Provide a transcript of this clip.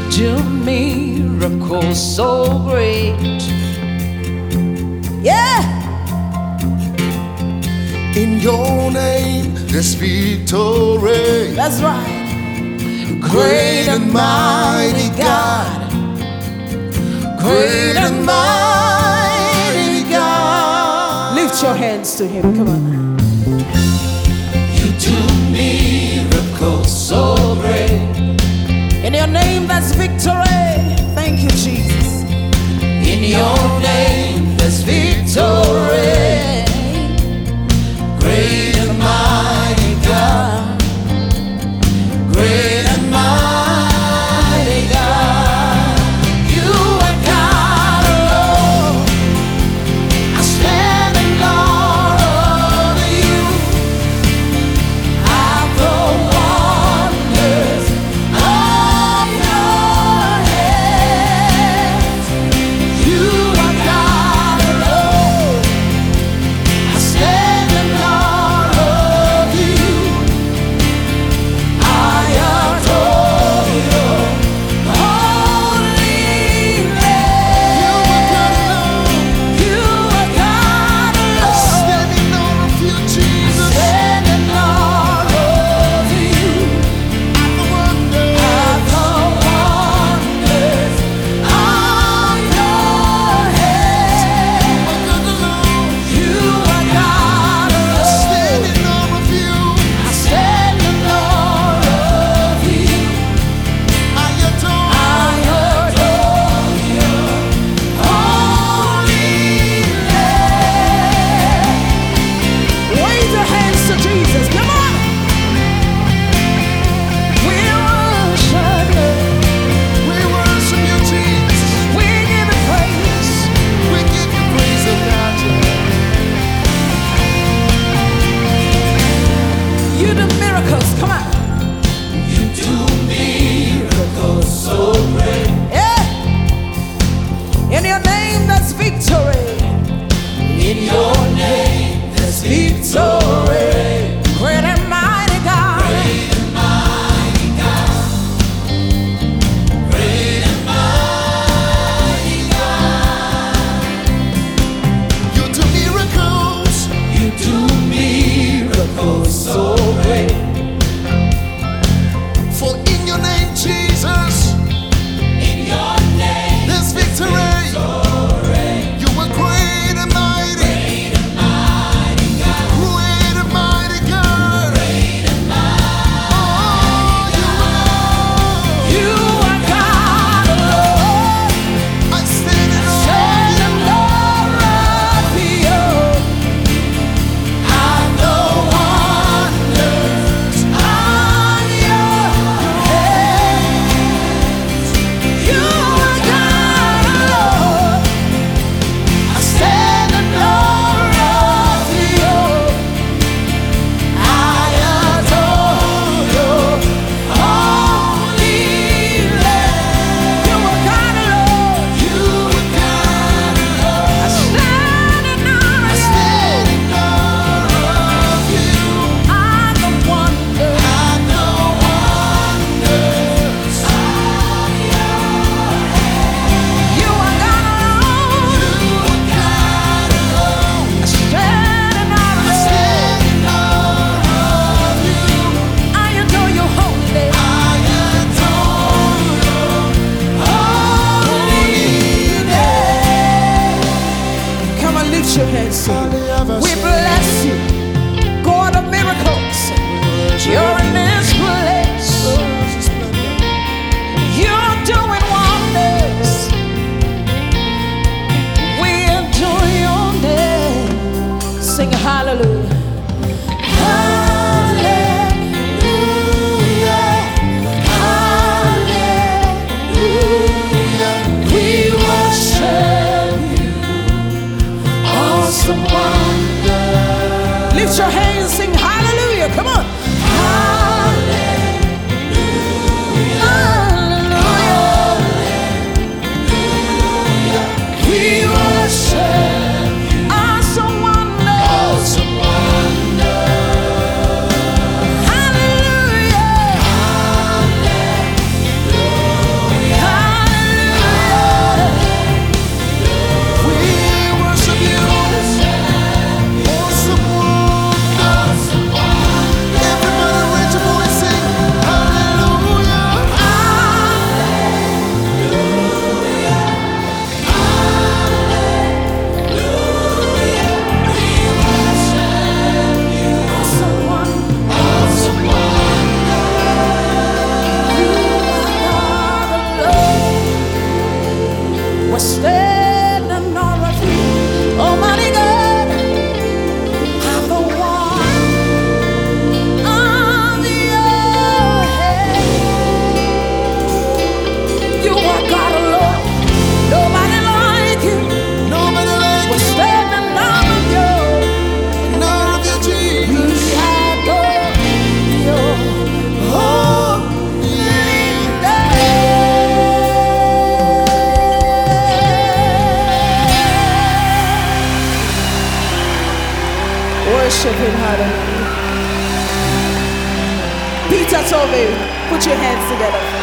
You do miracles so great. Yeah! In your name, there's victory. That's right. Great and mighty God. Great and mighty God. Lift your hands to Him. Come on. You do miracles so victory. Worship Him, hallelujah. Peter Tove, put your hands together.